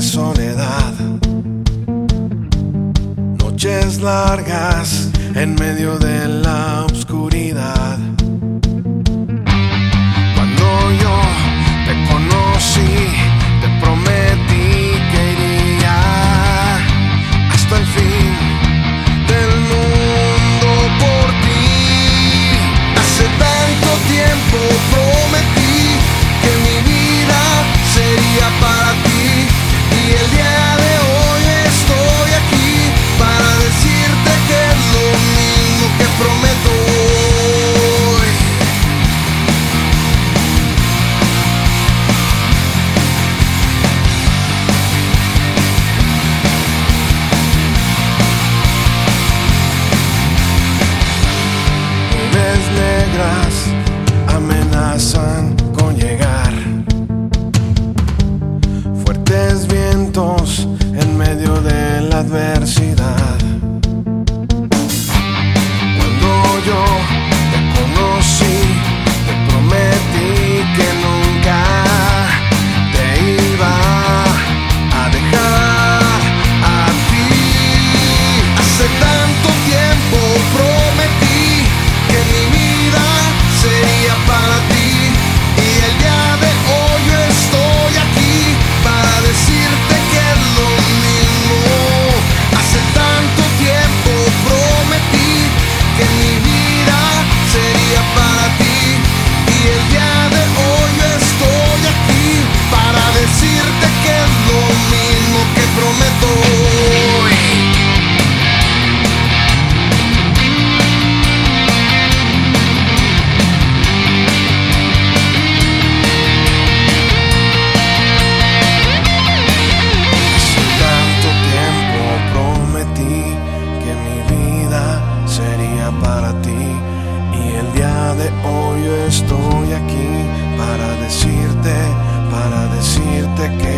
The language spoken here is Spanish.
soledad. Noches largas en medio de la en medio de la adversidad. Cuando yo de que